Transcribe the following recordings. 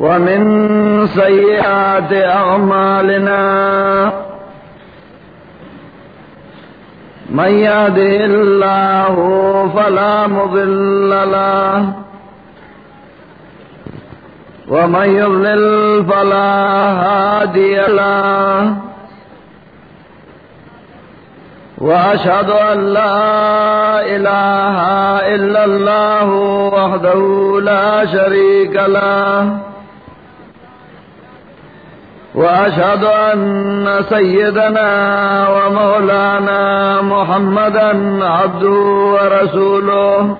ومن سيئات أعمالنا من يهده الله فلا مضل له ومن يضلل فلا هادي له وأشهد أن لا إله إلا الله وحده لا شريك له وأشهد أن سيدنا ومولانا محمدا عبده ورسوله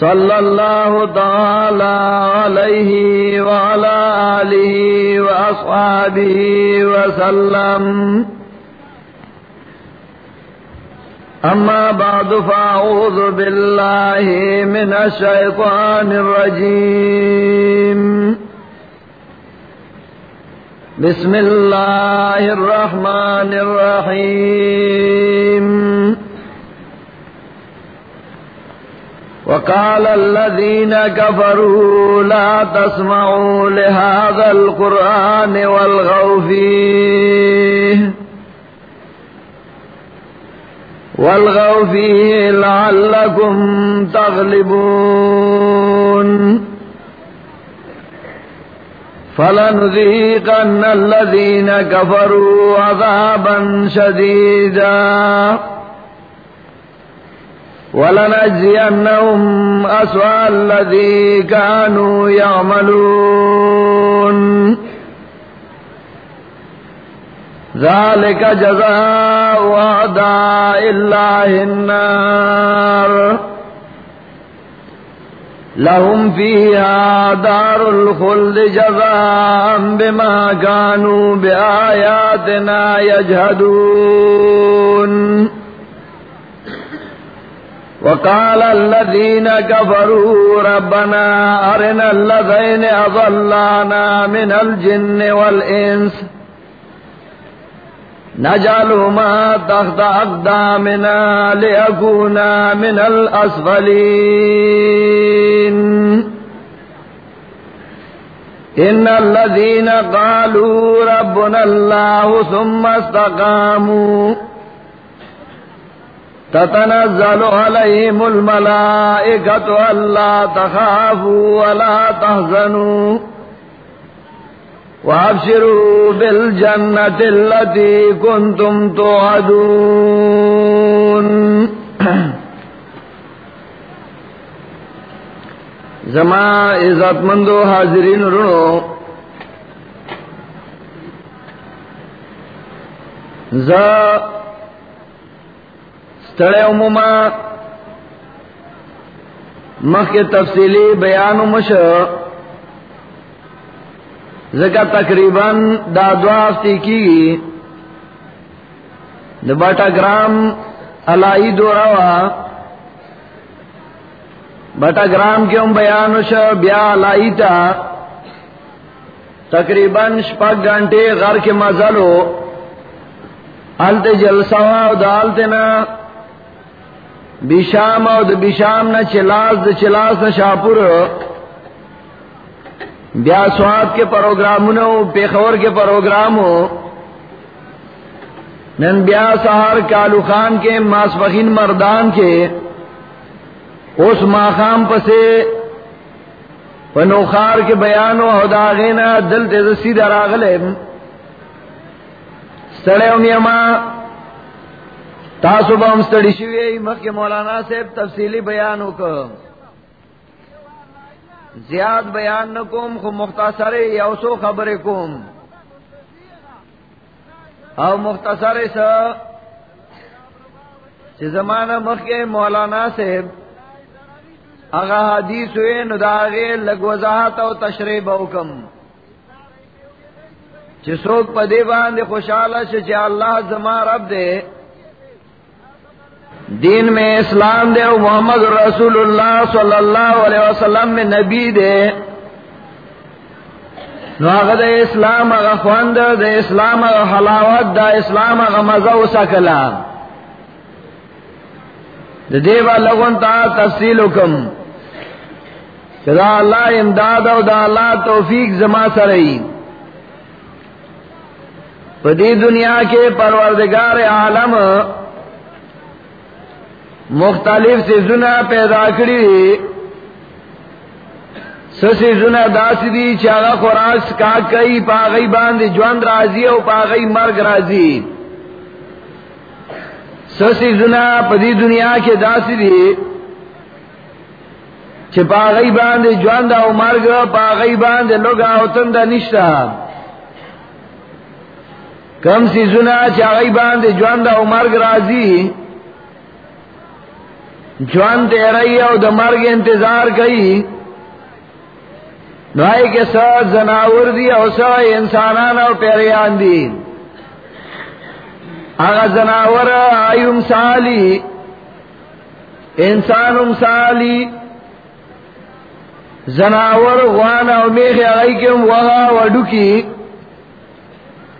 صلى الله تعالى عليه وعلى آله وأصحابه وسلم. أما بعد فأعوذ بالله من الشيطان الرجيم. بسم الله الرحمن الرحيم وقال الذين كفروا لا تسمعوا لهذا القرآن والغوا فيه والغوا فيه لعلكم تغلبون فلنذيقن الذين كفروا عذابا شديدا. ولنجزينهم أسوأ الذي كانوا يعملون. ذلك جزاء أعداء الله النار. لهم فيها دار الخلد جزاء بما كانوا بآياتنا يجهدون وقال الذين كفروا ربنا أرنا الذين أضلانا من الجن والإنس نجعلهما تحت أقدامنا ليكونا من الأسفلين. إن الذين قالوا ربنا الله ثم استقاموا تتنزل عليهم الملائكة ألا تخافوا ولا تحزنوا. وابشروا بالجنة التي كنتم توعدون. زما عزت مندو حاضرین رنو ز ستڑے عموما مخ کے تفصیلی بیان مش زکا تقریباً دا دعافتی کی دا باٹا گرام الائی دو روا باٹا گرام کے ام بیانوش بیا الائی تا تقریباً شپک گھنٹے غر کے مزلو التے جلسوا او دا نا بیشام او دا بیشام نا چلاس دا چلاس نا شاپور بیا سواد کے پروگرام پیخور کے پروگرام نن بیا سہار کالو خان کے ماسفقین مردان کے۔ اس ماخام پسے پنوخار کے بیانو ہداغینا دل تیزسی دراغلے سڑے امیما تاسو با ہم سڑی شوی مخ کے مولانا سے تفصیلی بیانو کو زیاد بیان نکوم، خو مختصر یوسو خبر کوم. او مختصر سا، چی زمانہ مخ کے مولانا سے اگا حدیث ہوئے نداغے لگ وضاحت او تشریب حکم چی سوک پا دیبان دے خوشحالا چی اللہ زمان رب دے دین میں اسلام دے و محمد رسول اللہ صلی اللہ علیہ وسلم میں نبی دے۔ نو دے اسلام اگا خوند، دے اسلام اگا حلاوت دا اسلام اگا مزہ سکلا۔ دے دیبا لگن تا تفصیل حکم۔ کہ دا اللہ امداد او دا اللہ توفیق زما سرئی پدی دنیا کے پروردگار عالم مختلف سے زنا پیدا کری سسی زنا داس دی چاگا خوراک کا کئی پاگئی باندھ جوند راضی او پاگئی مرگ راضی سسی زنا پدی دنیا کے داس دی چپاگئی باندھ جوند او مرگ پاگئی باندھ لوگا او تند نشتا کم سی زنا چاگئی باندھ جوند او مرگ راضی جوان تیرائی او دا مرگ انتظار کئی نوائی کے ساتھ زناور دی او سا انسانان او پیریان دی۔ آغا زناور آئیم سالی۔ انسانم سالی۔ زناور غوان او میخ اغی کم وغا وڈو کی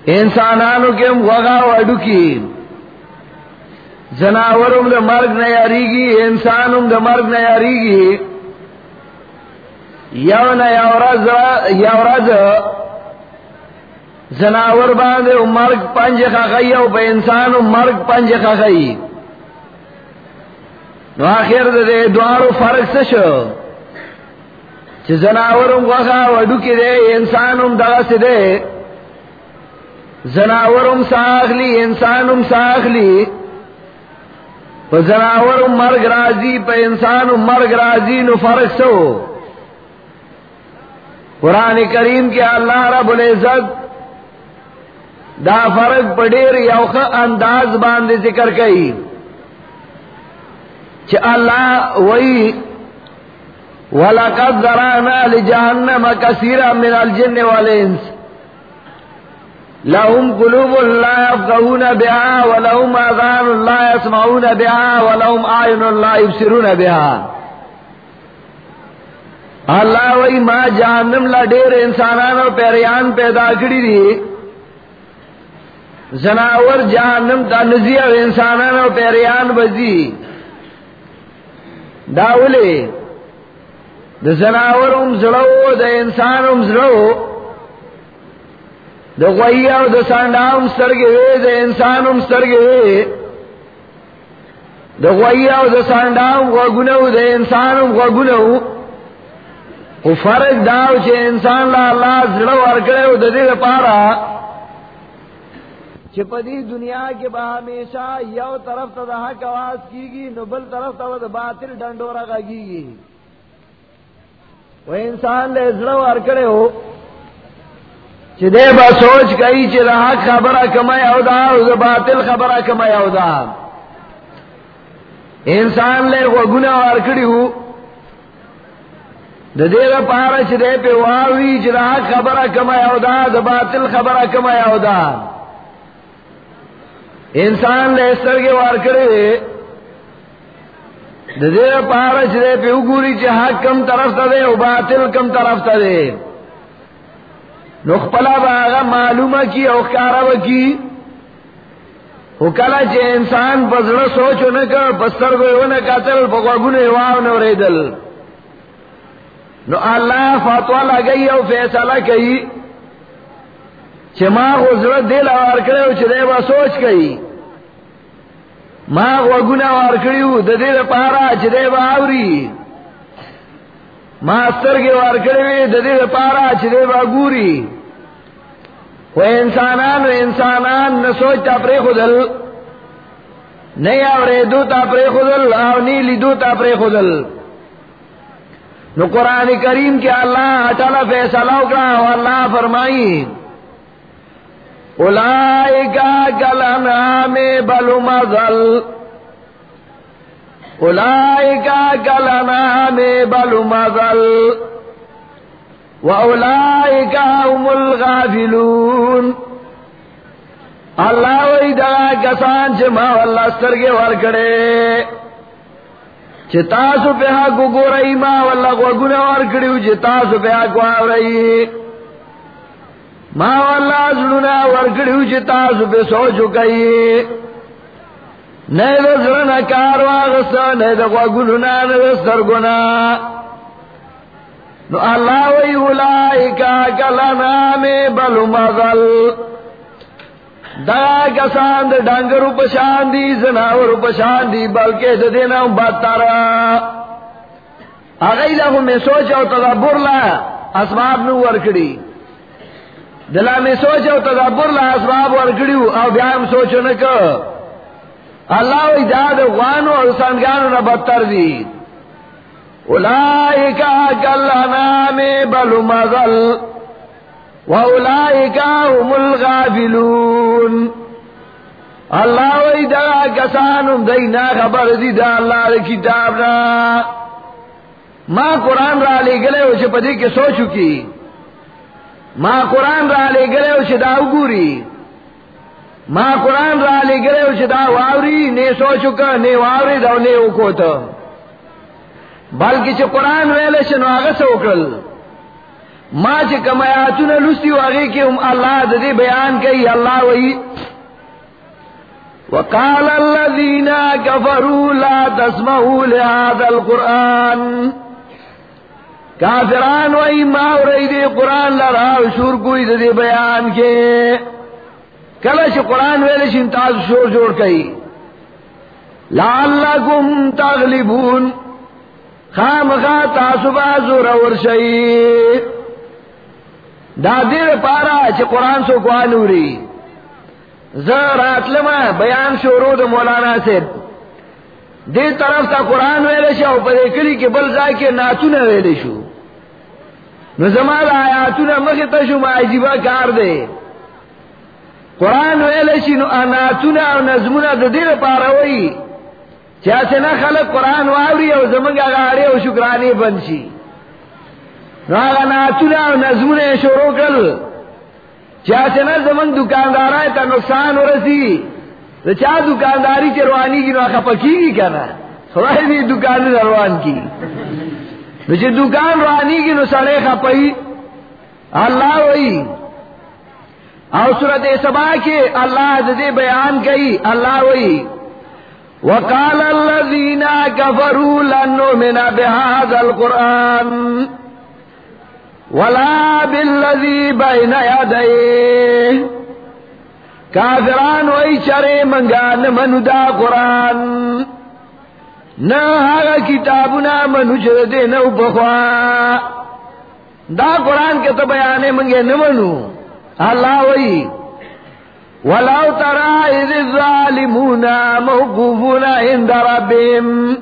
انسانانو کم وغا وڈو کی زناورم دا مرگ نیاری گی انسانم دا مرگ نیاری گی یو نیورز یورز زناور باندے مرگ پنج خخی او پا انسانم مرگ پنج خخی نو آخر دے دوارو فرق سشو چھ زناورم غخا وڈو کی دے، انسانم دغس دے۔ زناورم ساخلی، انسانم ساخلی۔ زناور مرگ راضی پہ انسان مرگ راضی نو فرق سو قرآن کریم کے اللہ رب العزت دا فرق پڑیر یوخ انداز باندھ ذکر کئی چ اللہ وہی وَلَقَدْ ذَرَانَا لِجَهَنَّمَ كَثِيرًا مِنَ الْجِنِّ وَالْإِنسِ لهم قلوب لا يفقهون بها ولهم آذان لا يسمعون بها ولهم آئین لا يبصرون بها. اللہ وی ما جہنم لا ڈیر انسانان و پیریان پیدا کری دی. زناور جہنم تا نزی و انسانان و پیریان بزی داولے، دا زناور ام زلو دا انسان ام زلو دا غوی او دا سانڈام سترگے وے دا انسانم سترگے وے دا غوی او دا سانڈام غوگنو دا انسانم غوگنو او فرق داو چھے انسان لا اللہ زلو ارکڑے دا دے پارا چھے پدی دنیا کے با ہمیشہ یو طرف تا دا حق آواز کی گی نو بل طرف تا دا باطل ڈنڈورا گا کی گی وہ انسان لے زلو ارکڑے ہو چدے با سوچ گئی چدا خبر کمائے اودا باطل خبر کمائے اودا انسان لے وہ گنا ارکڑی ہوں دے دا پارا چدے پہ واوی چدا خبر کمائے اودا دا باطل خبر کمائے اودا انسان لے سر کے وار کرے دے. پارا چدے پہ اگوری چاہ کم طرف تا دے باطل کم طرف تا دے. نخپلا باغا معلوم کی اوکارا کی. وہ کلا چ انسان بزر سوچ ان کا بستر کو نہ قتل بگوگن واو نہ ریدل نو اللہ فتوا لگئی او فیصلہ کئی چما غزر دل اور کرے او چدے با سوچ کئی ما وگنا وار کړیو د دې لپاره چې دې باوري ما سترګې ور کړې د دې لپاره چې دې باګوري وہ انسانان و انسانان نہ سوچتا پرے خدل نہیں آورے دو تا پرے خدل آو نیلی دو تا پرے خدل نو قرآن کریم کے اللہ اٹھالا فیصلہ اکڑا و اللہ فرمائی اولائکا کلنام بلو مزل. اولائکا کلنام بلو مزل وَأُولَئِكَ هُمُ الْغَافِلُونَ اللہ وی دا کسان چھ ما واللہ سترگے ورکڑے چھ تاسو پہ حق گو رئی ما واللہ گوگونے ورکڑیو چھ تاسو پہ حق واو رئی ما واللہ زلونا ورکڑیو چھ تاسو پہ سوچو کئی نئے دا زلنا کارواغستا نئے دا گوگونا نئے دا نو اللہ وی اولائکا کلنا میں بلو دا کسان پشان دی پشان دی بلکہ دا دینا بدترا اگئی لہو میں سوچا تدبر لا اسباب نو ورکڑی دلا میں سوچا تدبر لا اسباب ورکڑی او بیا ہم سوچو نکو اللہ وی دا غانو اور سنگانو نا بدتر دی اولائکا کلنا میں بلو مغل وَأُولَئِكَ هُمُ الْغَافِلُونَ. اللہ وی دا کسانم دینا خبر دی دا اللہ دا کتابنا ماں قرآن را لے گلے اسے پدی کے سو چکی. ماں قرآن را لے گلے اسے دا اگوری. ماں قرآن را لے گلے اسے دا واوری، نے سو چکا نے واوری دا نے اکوتا بلکہ چھ قرآن ویلے شنو آگا سوکل ماں چھ کمیاتون لستی واغی کی ام اللہ دے بیان کئی، اللہ وی وقال الذين كفروا لا تسمعوا لهذا القرآن۔ کافران وی ما ورئی دے قرآن لرا شور کوئی دے بیان کے۔ کلش قرآن ویلش انتاز شور جوڑ کئی لعلکم تغلبون. خام خا تاسبا زور ورشئی دا دیر پارا چی قرآن سو کوانوری زرات لما بیان شروع دا مولانا سے دے طرف تا قرآن ویلے شو پدے کلی کے بل جا کے ناتونا ویلے شو. نو زمان آیاتونا مخی تشو ما عجیبا کار دے قرآن ویلے شی نو ناتونا و نظمونا دا دیر پارا وی چاہتے نا خلق قرآن واوری او زمانگا غاری او شکرانی بنشی نو آگا ناتونا و نظمونا شروع کل چاہتے نا زمان دکاندار آئے تا نقصان ورسی دا چا دکانداری چروانی کی نو پکی گی کنا خواہی دی دکان روان کی نو چی دکان روانی کی نو سڑے خپئی اللہ وئی او صورت سبا کے اللہ دے بیان کئی، اللہ وئی۔ وقال الذين كفروا لن نؤمن بهذا القرآن ولا بالذي بين يديه۔ کافران وئی چرے منگا نہ منو دا قرآن۔ نہ ہاگا کتاب نہ منو چر دے نو بخوا۔ دا قرآن کے تو بیانے منگے نہ منو۔ اللہ وئی. ولو ترى إذ الظالمون موقوفون عند ربهم.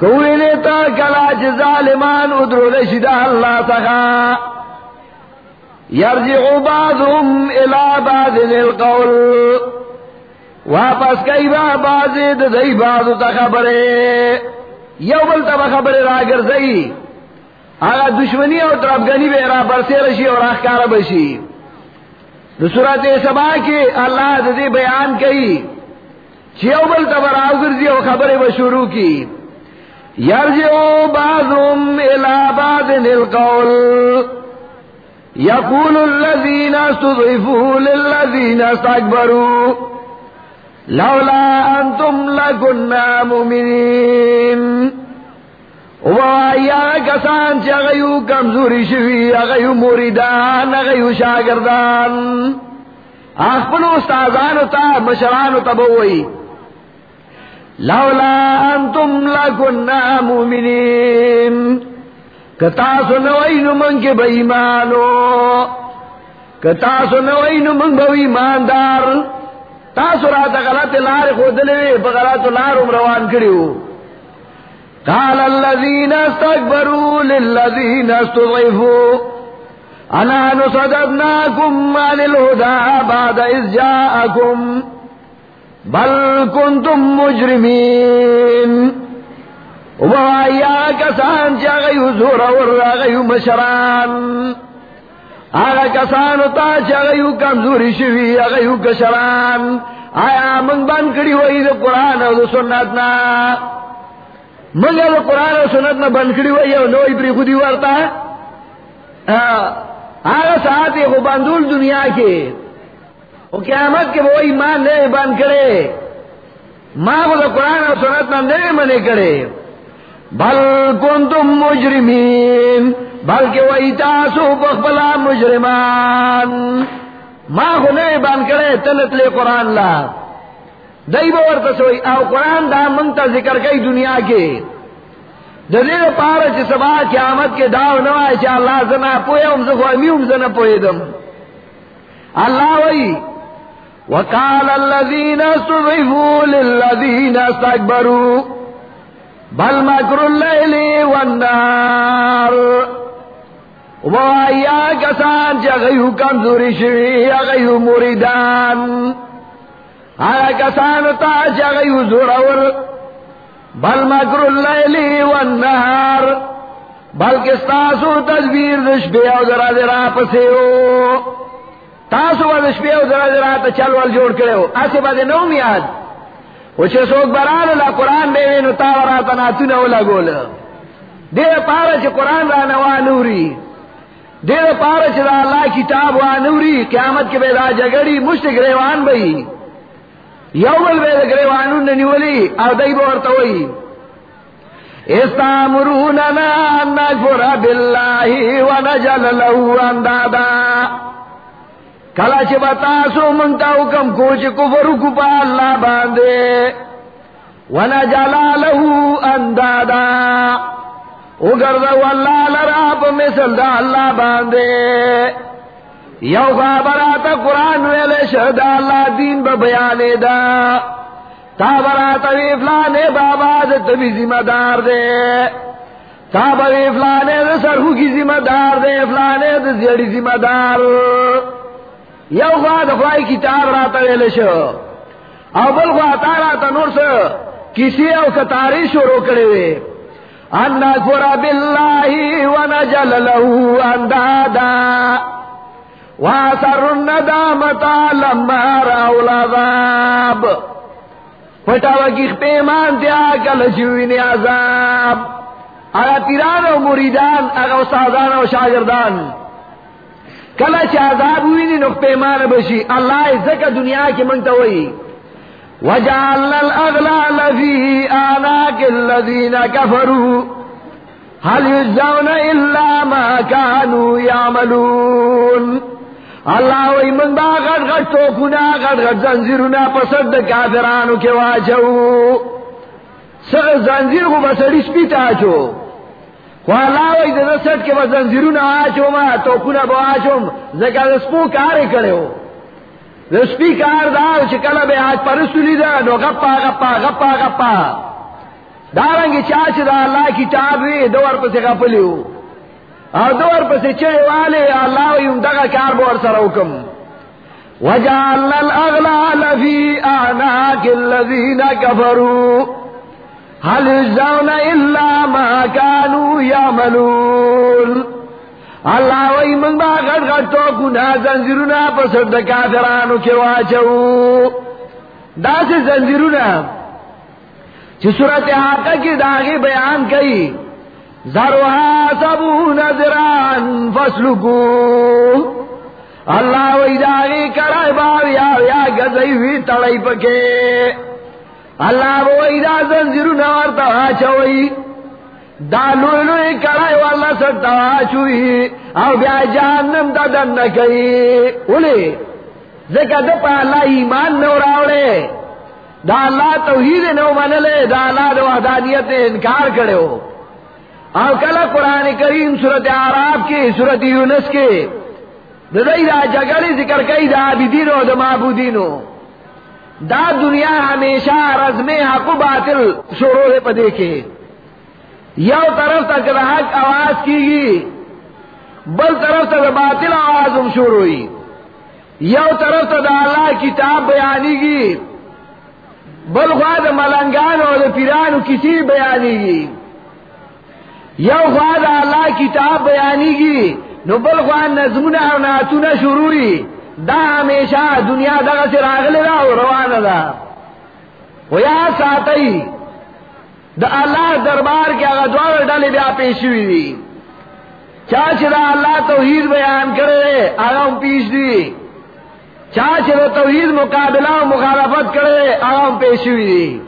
کوئی لیتا کلا چھ ظالمان ادرو لشدہ اللہ سخا یرجع بعضهم الى بعض القول. واپس کئی با بازی دئی بازو تا خبرے یو بل تا خبرے را آگا دشمنی اور طرفگنی بے را برسی رشی اور اخکار بشی۔ صورت سبا کے اللہ دے بیان کئی۔ چیو بل تب راؤ گرزی اور خبریں وہ کی۔ یرجو بعضهم الى بعض القول۔ يقول الذين استضعفوا للذين استكبروا لولا انتم لكنا مؤمنين کسان چغیو کمزوری شوی اغیو موریدان اغیو شاگردان. اخپلو استازانو تا، مشرانو تبوئی لولا انتم لکننا مومنین. کتاسو نوئی نمن کے بیمانو کتاسو نوئی نمن بو ایماندار. تاسو رات غلط لار خودلے بغلط لار روان کریو قال الذين استكبروا للذين استضعفوا أنا نصددناكم عن الهدى بعد إذ جاءكم بل كنتم مجرمين وآيا كسان جاغيو زورا مشران آغا کسانو تا چاگیو کمزوری شوی اغیو کشران. آیا من بند کری وئی دا قرآن او دا سنتنا؟ منگا تو قرآن اور سنت میں بند کری ہوئی نو ابری خودی ورتا آگا ساتھ یہ بندول دنیا کے وہ قیامت کے وہ ایمان نہیں بند کرے ماں کو قرآن اور سنت میں نہیں منے کرے بل کن تم مجرمین بلکہ وہی تاسو بخبلا مجرمان. ماں کو نہیں بن کرے تلت لے قرآن لا. دئی بور تسوئی او قرآن دا منگتا ذکر کئی دنیا کے دلیل پار چ سبا قیامت کے داو نوائے چا اللہ زنا پوئے ام زخو امیم زنا پوئے دم اللہ وئی وقال الذين استضعفوا للذين استكبروا، بل مكر الليل والنار وآیا کسان چا غیو کمزوری شوی غیو مریدان آیا کسان تا چا غیو زورور بل مکر اللیلی والنہار، بلکہ تاسو تدبیر دش او ذرا ذرا پسے ہو۔ تاسو و دش او ذرا ذرا تا چل وال جوڑ کرے ہو۔ ایسے بادے نو میاد۔ وچے سوک بران اللہ قرآن بے وینو تاورا تناتو نو لگول دیر پارا چے قرآن را نوا نوری۔ دیر پارا چے دا اللہ کتاب وا نوری۔ قیامت کے بے دا جگڑی مشتق ریوان بئی یوبل بے گریوانو ننیولی او دای بورتوئی استامروننا ان نکفر باللہ ونجل لہو اندادا. کلا چھ بتاسو منتا حکم کوچ کفر کپا اللہ باندے. ونجل لہو اندادا. اگردو اللہ لراب مثل دا اللہ باندے. یو خبراتا قرآن ویلے شہدہ اللہ دین بیانے دا۔ تا براتا وی فلانے بابا دے تبی ذمہ دار دے۔ تا بری فلانے دے سرخو کی ذمہ دار دے، فلانے دے زیڑی ذمہ دار۔ یو خواہ دخواہی کتاب راتا ویلے شو۔ او بل خواہ تا راتا نور سے کسی او کتاری شروع کرے وے۔ ان نکفر باللہ ونجل لہو اندادا۔ واسر الندامتا لما راو العذاب۔ پٹاوا کی پیمان تیا کل چوین عذاب۔ اگا تیران و مریدان اگا استادان و شاگردان کل چا عذاب ہوئی نک پیمان بشی اللہ ذکر دنیا کی منگتا ہوئی وجعلنا الاغلال في آناك الذين كفروا۔ هل يجزون إلا ما كانوا يعملون۔ اللہ وی من با غٹ غٹ توکونا غٹ غٹ زنزیرونا پسد دا کافرانو کے واچو سر زنزیر کو بسڑی سپیتا آچو اللہ وی دن سٹ کے بس زنزیرونا آچو ما توکونا با آچو زکا دسپو کارے کرے ہو. دسپی کار دا چکل بے آج پرسولی دا، نو غپا غپا غپا غپا دارنگی چاچ دا اللہ کتاب وی دور پس غپلی ہو اور دور پہ چڑے والے اللہ یم دگا کار بور سر حکم وجعلنا الاغلال في اعناق الذين كفروا. هل يجزون الا ما كانوا يعملون. اللہ وی من با غٹ غٹ تو گنا زنجیرونا پسر دا کافرانو کے واچو. دا سے زنجیرونا چی صورت آقا کی داغی بیان کئی ذروها سبون ذران فسلکو اللہ وی داغی کرائی باوی آوی آگا زیوی تڑائی پکے. اللہ وی دا زنزیرو نوارتا آچوئی. دا لوئی لوئی کرائی والا سرتا آچوئی. او بیا جہنم دا دن نکئی اولی ذکر دا پا اللہ ایمان نو راوڑے. دا اللہ توحید نو منلے، دا اللہ دا وحدانیت انکار کرے ہو. اور کلا قرآن کریم صورت عراب کی صورت یونس کے ددئی دا جگڑی ذکر کئی دا عابدینو دا معبودینو۔ دا دنیا ہمیشہ رزم حق و باطل شروع پدے کے۔ یو طرف تک حق آواز کی گی، بل طرف تک باطل آواز ہم شروع ہوئی۔ یو طرف تک اللہ کتاب بیانی گی، بل خواد ملنگان اور پیران کسی بیانی گی۔ یو خواد اللہ کتاب بیانی گی نو بل خواد نظمنا اور ناتونا شروعی. دا ہمیشہ دنیا دا سے راغل دا اور روان دا. وہ یا ساتھی دا اللہ دربار کے اگر دوار ڈالے بیا پیش ہوئی دی. چاچ دا اللہ توحید بیان کرے آرام پیش دی. چاچ دا توحید مقابلہ و مخالفت کرے آرام پیش ہوئی دی.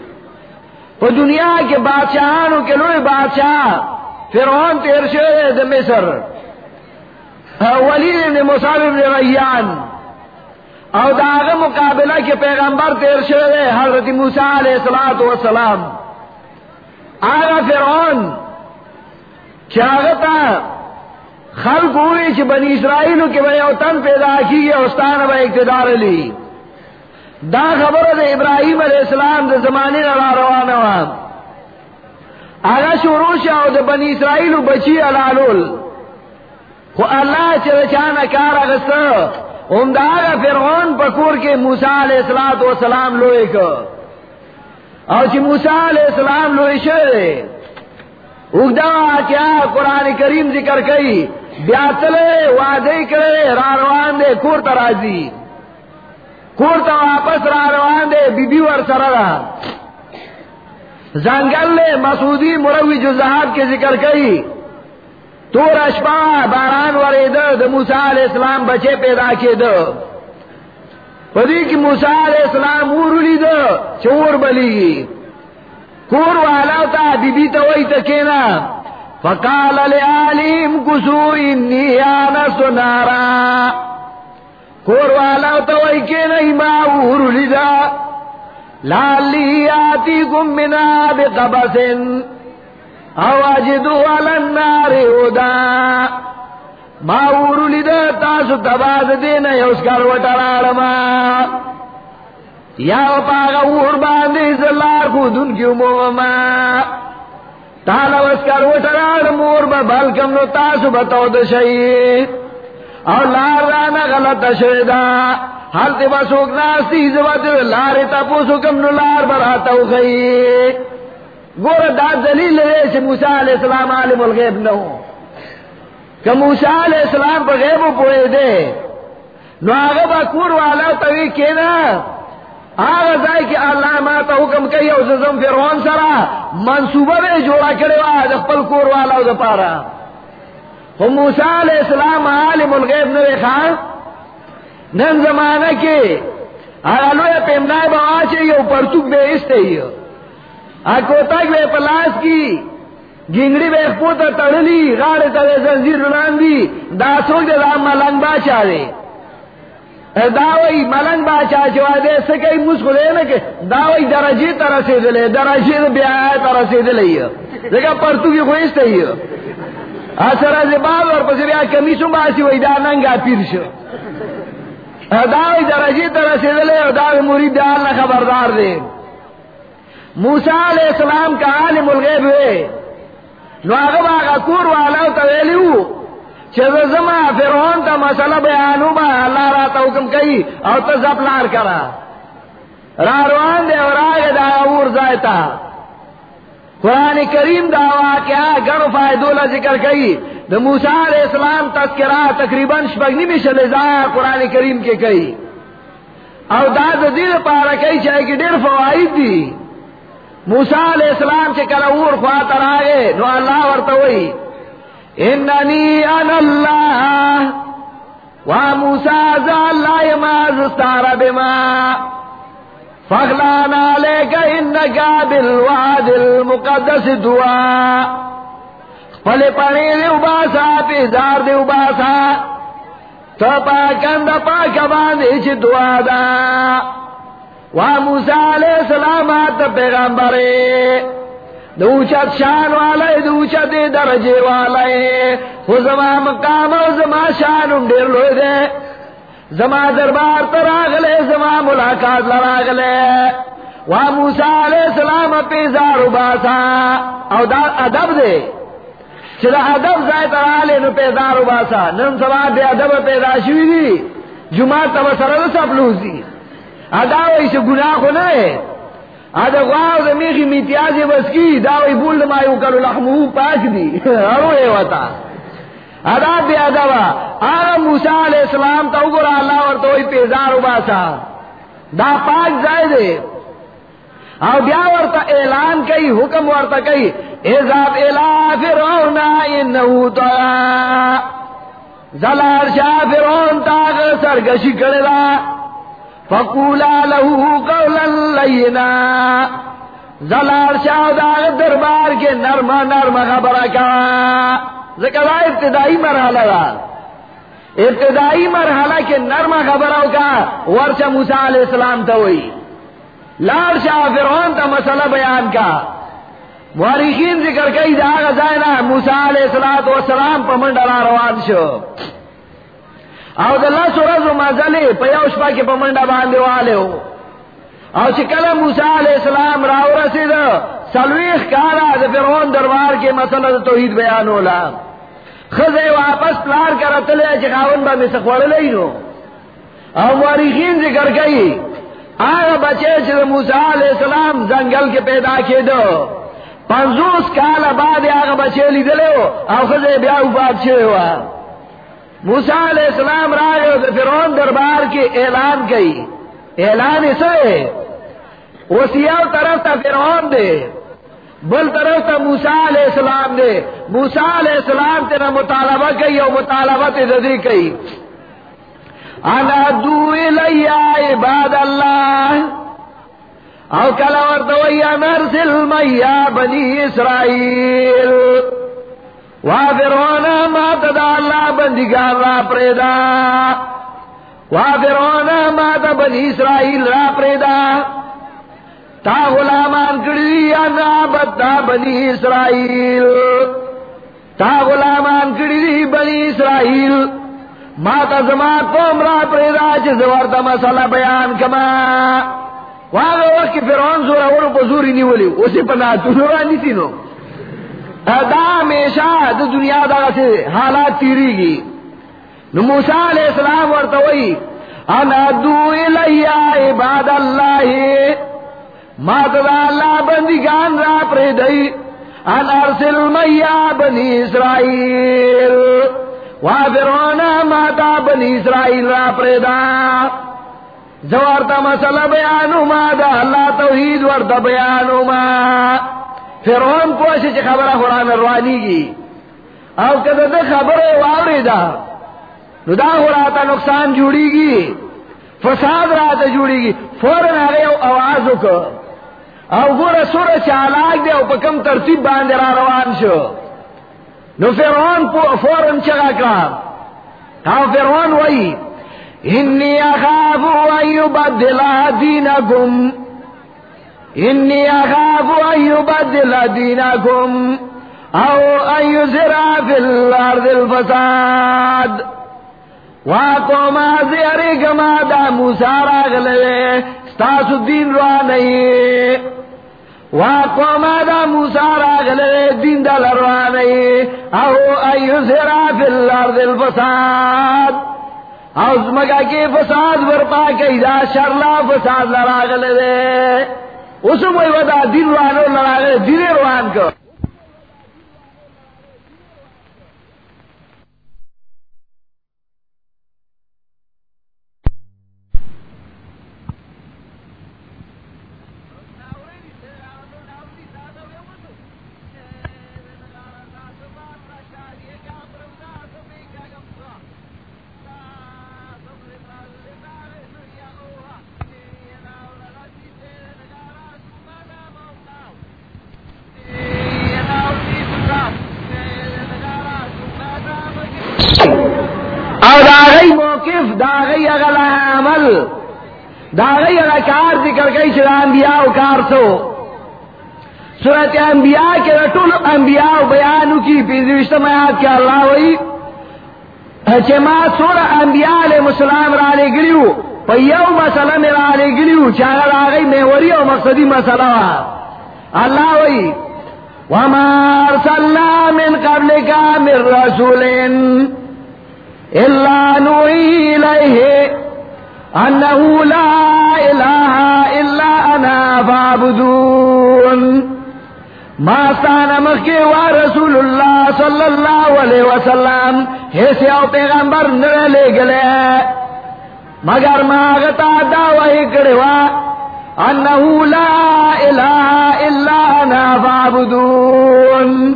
وہ دنیا کے بادشاہوں کے لوگ بادشاہ فرعون تیر شعر مصر. ولید نے مصابب ریان اور داغ مقابلہ کے پیغمبر تیر شعر حضرت موسیٰ علیہ السلام وسلام آگا فرعون چاہتا خلق ہوئی چھ بنی اسرائیل کے بھائی اوتن پیدا کی گیا استان بھائی اقتدار لی دا خبر دے ابراہیم علیہ السلام دے زمانے نہ روانہ آگا شروع شاہ دے بنی اسرائیل و بچی علالول. خو اللہ چل چانا کار اغسطا، ام دا آگا فرعون پکور کے موسیٰ علیہ السلام و سلام لوئے کو اور چی موسیٰ علیہ السلام لوئے شرے اگدا کیا قرآن کریم ذکر کئی بیاتلے وعدے کرے راروان دے، کور ترازی کور تا واپس راروان دے، بی بی ور سرا زنگل نے مسودی مروی جو زہاب کے ذکر کئی۔ تو رشپا باران ورے دو موسیٰ علیہ السلام بچے پیدا کے دو۔ پدی کی موسیٰ علیہ السلام اورولی دو، چور بلی۔ گی کور والا تا بی بی تو وہی تکینا فقال لعالیم کسو انی آنس نارا۔ کور والا تو وہی کے نہیں ماور لدا لالی آتی کم منا بقبسن او اجدو علی النار اودا ماور لدا تاسو تباد دینا یوس کروٹا رارما یا پاگا اور باندے زلار کو دن کی موما۔ تالا وسکر وٹرار مور با بلکم نو تاسو بتاو دا دشئی اور لار رانا غلط شیدا حال تی بسوک ناستی زبت لار تا پوسو کم نو لار براتاو خئی گورا دا دلیل لے سے موسیٰ علیہ السلام عالم الغیب نو کہ موسیٰ علیہ السلام پا غیبو پوئے دے۔ نو آغا با کور والا توی کینا آغا کہ اللہ ما تا حکم کئی او زم فرعون سرا، منصوبہ بے جوڑا کرے وا دخل کور والا او دپارا ہم موسیٰ علیہ السلام عالم الغیب نوے خان نن زمانہ کے آلو پیمنا با آچے یو پرتوک بے استے ہی آکو بے پلاس کی، گنگڑی بے پوتا تڑلی غاڑے تڑے زنزیر رنان دی، دا سوک دے دا ملنگ با چاہے داوئی ملنگ باچا چوا دے سکئی مسکو دے نا کہ داوئی درجی طرح سے دلے درجی بیا طرح سے دلے دیکھا پرتو کی خوشتے ہی اثر از باب اور پس بیا کمیسو باسی وی دا ننگا پیر شو۔ داوئی درجی طرح سے دلے داوئی مرید دیال نا خبردار دے موسیٰ علیہ السلام کا عالم الغیب ہوئے نو آغا باغا کور والا تویلیو زما فرعون تا مسئلہ بیانو با اللہ را تا حکم کئی او تا زپلار کرا. را روان دے اور آگے دا اور زائتا قرآن کریم دا واقعا گڑ فائدولا ذکر کئی دا موسیٰ علیہ السلام تذکرہ تقریباً شپگنی میں شلزا قرآن کریم کے کئی او دا دا دیر پارا کئی چاہے کی دیر فوائد دی موسیٰ علیہ السلام سے کلا اور خواتر آگے نو اللہ ورطا ہوئی اننی انا اللہ و موسیٰ ذا اللہ یماز استارا بما فغلانا لیکا انکا بالواد المقدس، دعا. پلے پڑے دیو باسا پیزار دیو باسا تو پاکند پاک باندے چھ دعا دا۔ و موسیٰ علیہ السلامات پیغمبرے دوچت شان والا دوچت درجے والا وہ زما مقام زما شان ڈیر لو دے۔ زما دربار تراغلے زما ملاقات لراغلے وہاں موسا علیہ السلام پہ زارو باسا او دا ادب دے۔ چلا ادب زائے ترالے نو پہ زارو باسا نم سوا دے ادب پیدا شوی دی، جمعہ تب سرد سب لوزی۔ ادا ویسے گناہ کو نہ آدھا غواو دا میخی میتیازی بس کی، دا داوی بول دا مایو کرو لحمو پاک دی۔ اروے وطا ادا بی ادوا آغا موسیٰ علیہ السلام تا اگرا اللہ ورطوئی پیزار باسا۔ دا پاک زائدے او بیا ورطا اعلان کئی حکم ورطا کئی ازاب الہ فرعونا انہو تا زلار شاہ فرعون تاغ سرگشی کردہ فقولا له قولا لینا۔ زلار شاہ داغ دربار کے نرم نرم خبر کا۔ ذکر ابتدائی مرحلہ دا۔ ابتدائی مرحلہ کے نرم خبروں کا۔ ورچہ موسیٰ علیہ السلام تا ہوئی۔ لال شاہ فرعون تا مسئلہ بیان کا۔ مورخین ذکر کئی داغ زائنا موسیٰ علیہ السلام والسلام پا منڈلا روان شو۔ او دلہ سورز و مزلی پیوش پا کی پا منڈا باندے والے ہو۔ او چکل موسیٰ علیہ السلام راو رسید، سلویخ کارا دا فرعون دربار کے مسئلہ دا توحید بیان ہولا خزے واپس پلار کر تلے چکاون با میں سکوڑ لئی نو۔ او مورخین ذکر کئی آگا بچے چل موسیٰ علیہ السلام زنگل کے پیدا کے دو؟ پنزوس کال بعد آگا بچے لی دلے ہو او خزے بیاو بات چھے ہوا۔ موسیٰ علیہ السلام رائے فرعون دربار کے اعلان کئی۔ اعلان اسے وہ طرف تا فرعون دے، بل طرف تا موسیٰ علیہ السلام دے۔ موسیٰ علیہ السلام تیرا مطالبہ کئی اور مطالبہ تیرا کئی۔ انا دو الیا عباد اللہ۔ او کلا ورطوئی نرسل میا بنی اسرائیل۔ وا فرعون ما تدا اللہ بندگان را پریدا۔ وافرون ما تا بنی اسرائیل را پریدا۔ تا غلامان کردی انابت تا بنی اسرائیل۔ تا غلامان کردی بنی اسرائیل۔ ما تا زمان قوم را پریدا چی زورتا مسئلہ بیان کما. واغا وقت کی فرعون زورا ورو پا زوری نیولی. اسی پا ناتونو را نیسی نو. دا ہمیشہ دا دنیا دا سے حالات تیری گی. موسیٰ علیہ السلام ورطوئی انا دو الیا عباد اللہ. ماتدا اللہ بندگان را پریدئی ان ارسل میا بنی اسرائیل. وافرون ماتا بنی اسرائیل را پریدا۔ زوارتا مسئلہ بیانو ما دا اللہ توحید ورتا بیانو ما۔ فرعون پوشی چی خبرہ قرآن روانی گی۔ او کده ده خبر واوری دا۔ نو دا راتا نقصان جوڑی گی۔ فساد راتا جوڑی گی۔ فوراً آگے او آوازو کو او گورا سور چالاک دے او پا کم ترتیب باندے را روان شو۔ نو فرعون فوراً چگا کا او فرعون وئی، انی اخافو ایو بدلا دینکم. انی اخافو ایو بدلا دینکم. او ایو زرا فی الارض الفساد. واقو ما زیاری گما دا موسیٰ راغلے، ستاسو دین رو نہیں واقو ما دا موسیٰ راغلے دین دا لرو او ایو زیرا فی الارض الفساد. او زمگا کے فساد برپا کئی دا شرلا فساد لراغلے دے. اسو موئی ودا دین روانو لراغلے دین روان کو. داغی اغلا کار ذکر کئی چرا انبیاء و کار سو سورت انبیاء کے رٹول انبیاء و بیانو کی پیزوشت میات کیا اللہ وئی. چھے ما سور انبیاء علیہ السلام را لے گلیو، پا یو مسئلہ میں را لے گلیو، چاہا راغی میوری و مقصدی مسئلہ اللہ وئی، وما ارسلنا من قبل کا من رسولن اللہ نوحی الیہ انہو لا الہ الا انا فابدون ماستان مخی و رسول اللہ صلی اللہ علیہ وسلم حیث او پیغمبر نرے لے گلے. مگر ماغتا دعوی کروا انہو لا الہ الا انا فابدون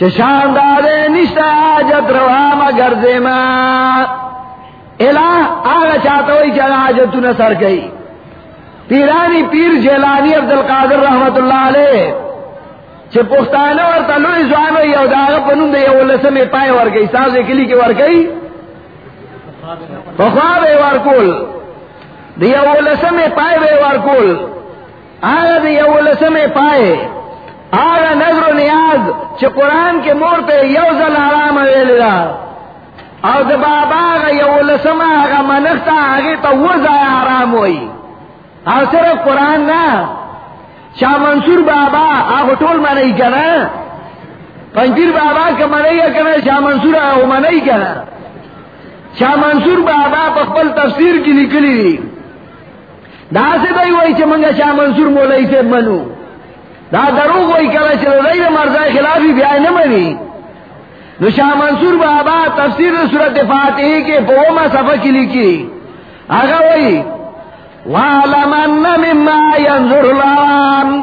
چشان دارے نشتا آجت روا مگر زیما الہ، آگا چاہتا ہوئی چاہتا آجتو نصر کئی پیرانی پیر جیلانی عبد القادر رحمت اللہ علیہ، چھ پختانہ اور تلو زوان یو داغ پنم دے یو لسم پائے ور گئی ساز کلی کے ور گئی۔ بخواب ور کول۔ دی یو لسم پائے وے ور کول۔ آگا دی یو لسم پائے۔ آگا نظر و نیاز، چھ قرآن کے مور پہ یو زل حرام ویلی دا او دا بابا آگا یو لسم آگا منختا آگے تا وزا حرام ہوئی او صرف قرآن نا شاہ منصور بابا آگو ٹول منئی کنا پنجیر بابا کا منئی کنا شاہ منصور آگو منئی کنا شاہ منصور بابا پخپل تفسیر کی نکلی دی دا سے بھائی وہی چمنگا شاہ منصور مولائی سے منو. دا دروغ وہی کرا چلو رئی مرزا خلافی بیائی نہ منی نو شاہ منصور بابا تفسیر صورت فاتحی کے پوما صفحہ کی لکھی۔ آگا وہی، وَعَلَمَنَّ مِمَّا يَنظُرُ الْعَامِ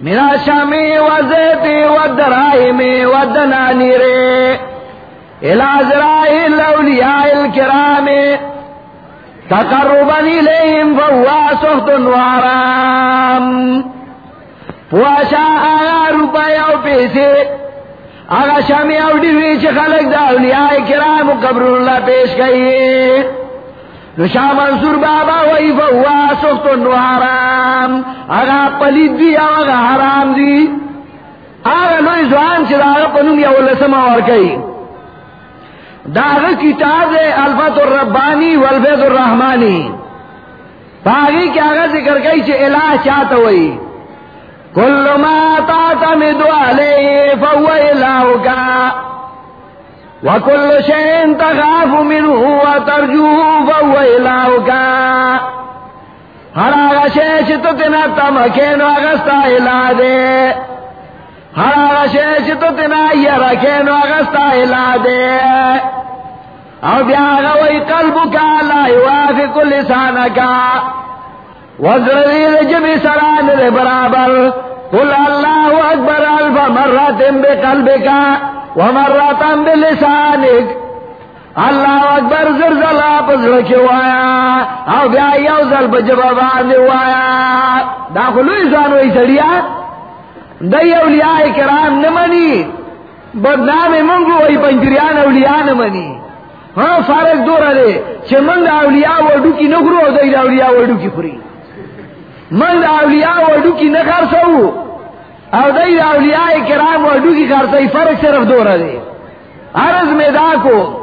مِنَ الشَّمِ وَزَيْتِ وَالدَّرَائِمِ وَالدَّنَانِرِ إِلَى زِرَائِ الْأَوْلِيَاءِ الْكِرَامِ تَقَرُّبًا إِلَيْهِمْ فَهُوَ سُخْطٌ وَحَرَامٌ پواشا آغا روپای او پیسے۔ آغا شامی او دیوی چھ خلق دا اولیاء کرام قبر اللہ پیش گئی. شاہ منصور بابا وہی فہوا سخت انو حرام. اگا پلید دی اگا حرام دی. آگا لوئی زوان چھ داغا پنوں یا ولسما اور کئی. داغا کتاب دے الفت الربانی والفت الرحمانی. باغی کیا آگا ذکر کئی چھ الہ چاہتا ہوئی کل ما تعتمد علیہ فہو الہ کا وکل شین تخاف منه وترجوه فهو إلهك. ہر آگا شیش تو تنا تمکین اگستا الہ دے ہر آگا شیش تو تنا یرکین اگستا الہ دے او بیاغا وی قلبو کا لا یوافق لسانکا وزرزیل جبی سران برابر. قل اللہ اکبر الف مرات بے قلبکا ومرتن بلسانک. اللہ اکبر زرزلا پزر کی وایا او بیا یو زل بجبا باندې وایا. دا خلوی ځانوي سړیا د اولیاء کرام نه مني بدنام مونږ وای پنځریان اولیاء نه مني ها فرق دور دی چې مونږ اولیاء وډو کی نه غرو او د اولیاء کی خوري مونږ اولیاء وډو کی نه خرڅو او دای دا اولیاء کرام و ډوکی کارتای فرق صرف دو دوره دی. عرض میں دا کو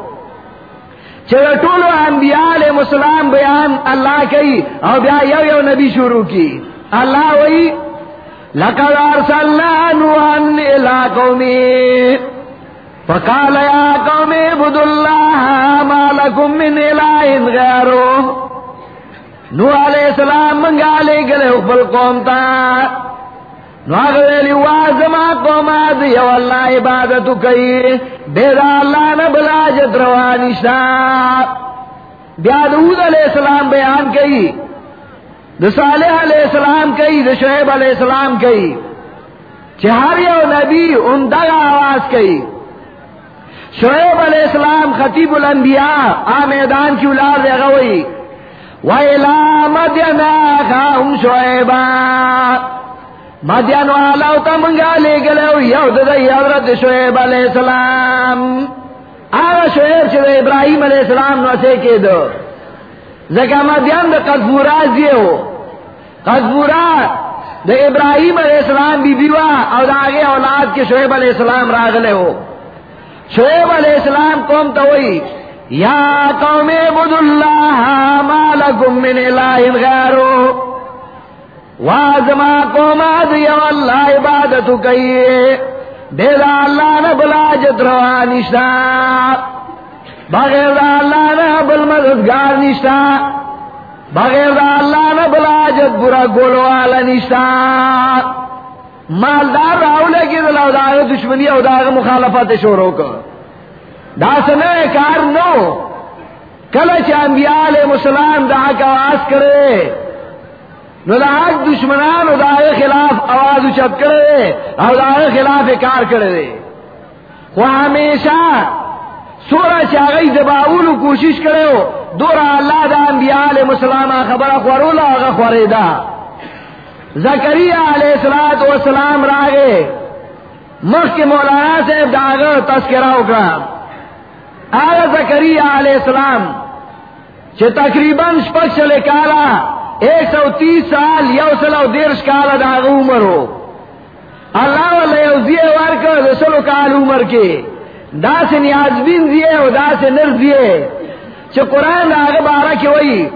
چلو ټولو انبیاء علیہ السلام بیان اللہ کئی او بیا یو یو نبی شروع کی. اللہ وی، لقد ارسلنا نوحا الى قومی فقال یا قوم عبد اللہ ما لکم من الہ غیرو نوح علیہ السلام منگا لے گلے اقبل قوم تا۔ یو اللہ عبادت کئی، بیدا اللہ نبلا جت روانشا بیا دود علیہ السلام بیان کئی، د صالح علیہ السلام کئی، د شعیب علیہ السلام کئی۔ چہر یو نبی ان دگ آواز کئی۔ شعیب علیہ السلام خطیب الانبیاء آ میدان کی اولاد غوئی وَإِلَا مَدْيَنَا خَاهُمْ مدین والا تا منگا لے گلے حضرت شعیب علیہ السلام۔ آغا شعیب چھ ابراہیم علیہ السلام نو کے دو۔ زکا مدین دا قدبورا زیو قدبورا دا ابراہیم علیہ السلام بی بیوا اور آگے اولاد کے شعیب علیہ السلام راغلے ہو۔ شعیب علیہ السلام قوم تو وہی یا قوم عبد اللہ ما لکم من الہ غیرو وازما قوما دیو اللہ عبادت کئیے بیدا اللہ نے بلا جتروا نشتا بغیر دا اللہ نے بل مددگار نشتا بغیر دا اللہ نے بلا جت برا گولو والا نشتا مالدار راولے کی دلاو داغ دشمنی او داغ مخالفت شورو کو دا سنے کار نو. کلچ انبیاء علیہ السلام دا کا آس کرے، نو دا حق دشمنان دا خلاف آواز اچت کرے او دا خلاف کار کرے وہ ہمیشہ سورا چاگئی دباؤل کوشش کرے ہو، دورا اللہ دا انبیاء علیہ السلام خبر خورولا آغا خوریدا زکریہ علیہ السلام والسلام راگے، مخ کے مولانا سے داغ تذکرہ اکرا آغا زکریہ علیہ السلام چھے تقریباً شپک چلے کالا، ایک سو تیس سال، یو سلو دیرش کالا داغ عمر ہو۔ اللہ واللہ یو زیے ورکر دسلو کال عمر کے۔ دا سے نیاز بین زیے و دا سے نر زیے۔ چھے قرآن دا آغا بارا کی وئی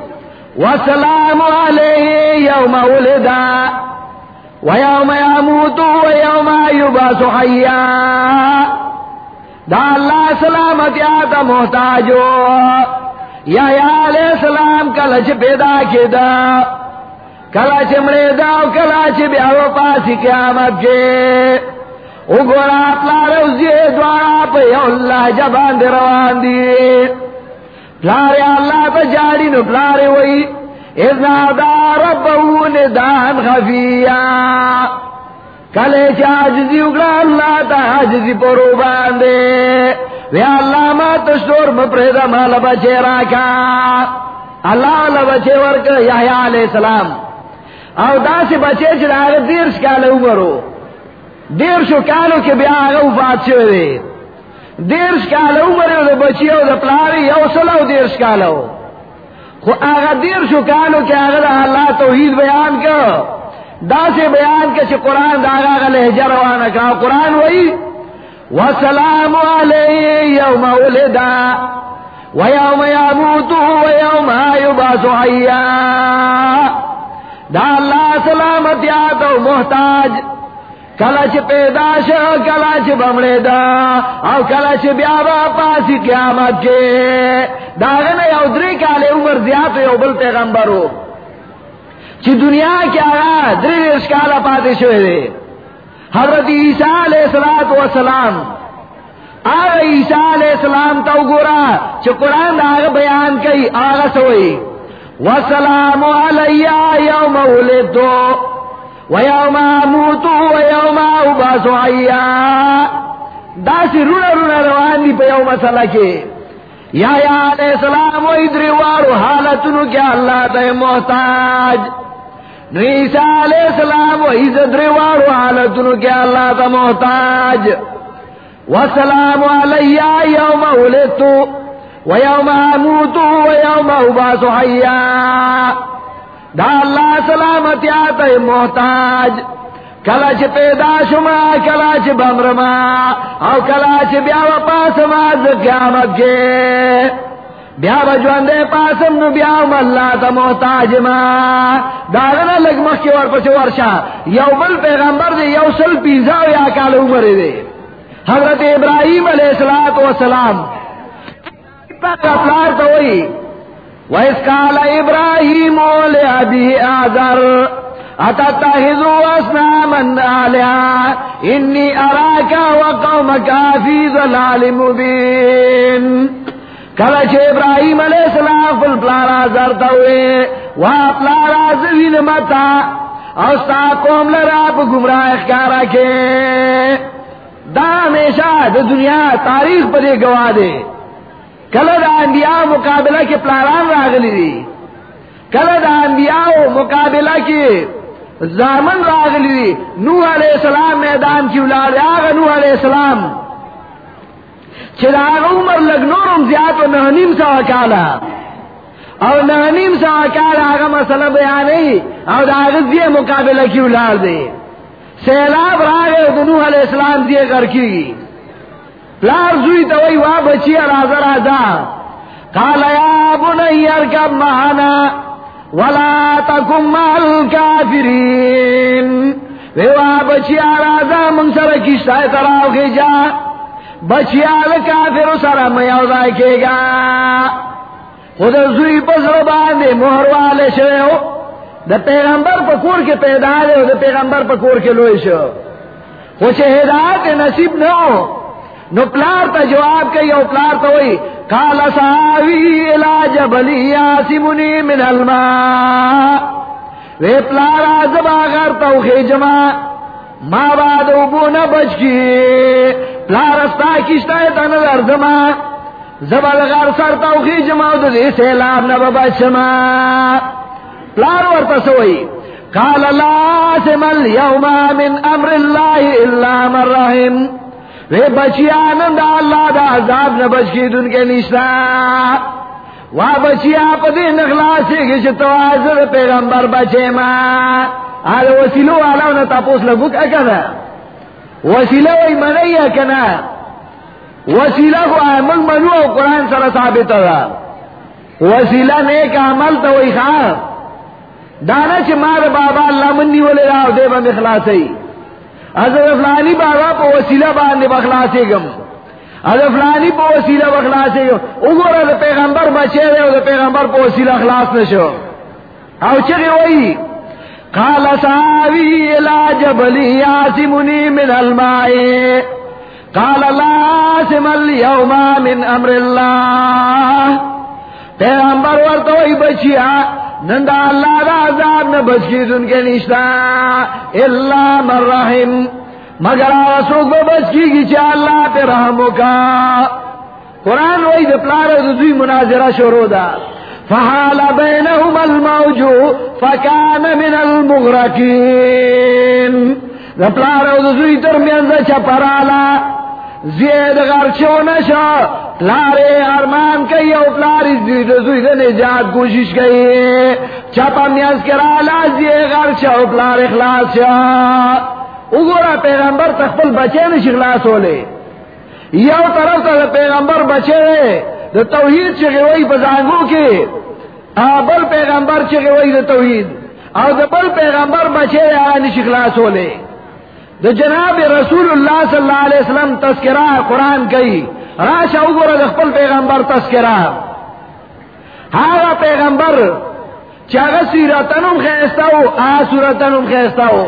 وسلام علیہ یوم ولدا، ویوم یموت، ویوم یباس حیا۔ دا اللہ سلامت آتا محتاجو، یا یا علیہ السلام کلچ پیدا کی دا کلچ مرے دا کلچ بیاو پاسی قیامت کے۔ اگورا اپلا روزی دوارا پہ اللہ جبان دی روان دی۔ پلارے اللہ تا جاری نو پلارے وئی اذنا دا ربو ندان خفیا کلے چاجزی اگلا اللہ تا عجزی پرو باندے۔ وی اللہ ما تشتور مپریدا مالا بچے راکا۔ اللہ اللہ بچے ورک یحیاء علیہ السلام۔ او دا سے بچے چلا آگا دیر شکال عمرو دیر شو کالو کے بیا آگا وفات شوئے دے۔ دیرش کالا عمر دا بچیو دا پلاری یو سلو دیرش کالا خو آغا دیرشو کالو کہ آغا دا اللہ توحید بیان کا دا سے بیان کا چھ قرآن دا آغا آغا لہجہ روانا کا قرآن وئی، وسلام علی یوم ولدا ویوم یموتو ویوم یباسو حیا۔ دا اللہ سلامتیاتو محتاج، کلچ پیداش کلچ بمڑے دا، او کلچ بیا با پاسی قیامت کے۔ داغن یو دری کالے عمر زیاد یو بل پیغمبرو۔ چی دنیا کیا گا دری ریش کالا پاتے شوئے دے۔ حضرت عیسیٰ علیہ السلام والسلام، آغا عیسیٰ علیہ السلام تو گورا چی قرآن آغا بیان کئی، آغا سوئی۔ وسلام علیہ یوم ولدو ویوم موتو ویوم اباسو عیا۔ دا سی رونا رونا روان دی پا یوم مسئلہ کے۔ یا یا علیہ السلام و ادریوارو حالتنو کیا اللہ تا محتاج۔ نو عیسیٰ علیہ السلام و ادریوارو حالتنو کیا اللہ تا محتاج. وسلام علیہ یوم ولدتو ویوم موتو ویوم اباسو عیا دا اللہ سلامتی آتا محتاج. کلاچ پیدا شما کلاچ بمرما، او کلاچ بیا و پاسما زکیامت کے. بیا بجوان دے پاسم نو بیا اللہ تا محتاج ما. داغنا لگ مخی ور پچ ورشا. یو بل پیغمبر دے، یو سل پیزا یا کال عمر دے. حضرت ابراہیم علیہ السلام پلار تو وہی وَإِذْ قَالَ إِبْرَاهِيمُ لِأَبِيهِ آذَرَ. أَتَتَّخِذُ أَصْنَامًا آلِهَةً إِنِّي أَرَاكَ وَقَوْمَكَ فِي ضَلَالٍ مُبِينٍ کله چې ابراهيم عليه السلام خپل پلار آزار ته وې وا پلار متا او ستا قوم لرا په گمراه دا همیشه د دنیا تاریخ پر گواه دی کل دا انبیاء مقابلہ کے پلاران راغلی دی۔ کل دا انبیاء مقابلہ کے زامن راغلی دی۔ نوح علیہ السلام میدان کی اولاد، آغا نوح علیہ السلام چھتا آغا عمر لگ نورم زیاد و نہنیم سا وکالا اور نہنیم سا وکالا آغا مسئلہ بیانی اور دا آغا مقابلہ کی اولاد دی سیلاب راغے نوح علیہ السلام دیئے کر کی. پلار زوی تو وا بچی رازا رازا قال یا بنی ارکب معنا، ولا تکم مع الكافرین. وی وا بچی رازا من سر کشتا تراو کے جا بچی کافر سر میوزا کے گا۔ خود زوی پسر باندے مہر والے شو دا پیغمبر پکور کے پیدا دے دا پیغمبر پکور کے لوئی شو خوش ہدایت نصیب نہ ہو۔ نو پلار تا جواب کئی او پلار تا وئی قال ساوی الى جبل یاسمنی من الماء. وی پلار آزبا غر تو خیجما ما بعد ابو نبچ کی۔ پلار استا کشتا ہے تا نظر زما زبر غار سر توخی جماع دے سیلاب نبا بچما لار ورطا سوئی قال لا سمل یوم من امر اللہ الا من رحم. وے بچیان دا اللہ دا عذاب نبچ کی دن کے نشتا وا بچیا پدی نخلاسی گی چھتو آزر پیغمبر بچے ما. آل وسیلو آلاو نا تاپوس لگو کا کنا وسیلہ وی منی ہے کہ کنا وسیلہ کو منگ منو قرآن سر ثابت دا وسیلہ نیک عمل تو وہی خواہ دانا چ مار بابا اللہ منی والے راو دے بند اخلاصی۔ حضرت فلانی بابا پا وسیلہ باندے بخلاصی گم۔ حضرت فلانی پا وسیلہ بخلاصی گم۔ اگو پیغمبر بچے رہے پیغمبر پا وسیلہ خلاص نشو۔ او چگی وہی قال ساوی الى جبلی آسمنی من المائی قال لا سم اليوم من امر اللہ. پیغمبر ورطوئی بچیا نندا اللہ دا عذاب نہ بچی سن کے نشتا اللہ من رحم. مگر آسوک بچ کی گی چا اللہ پہ رحمو کا. قرآن وہی دپلار دوی مناظرہ شروع دا. فحال بینہم الموجو فکان من المغرقين. المغرقین دپلار دوی ترمیان دا چپرالا زید غرچو نشا. پلارے ارمان کئی او پلاری زید زید نجات کوشش کئی. چپا میاز کرالا زید غرچو پلار اخلاص شا. اگورا پیغمبر تخپل بچے نش اخلاص ہو لے یو طرف تا پیغمبر بچے دا توحید چگے وئی بزانگو کے بل پیغمبر چگے وئی دا توحید. او دا بل پیغمبر بچے آیا نش اخلاص ہو لے دا جناب رسول اللہ صلی اللہ علیہ وسلم تذکرہ قرآن کئی راشا اگر دخپل پیغمبر تذکرہ. ہارا پیغمبر چاگا سیرتنم خیستا ہو آ، سورتنم خیستا ہو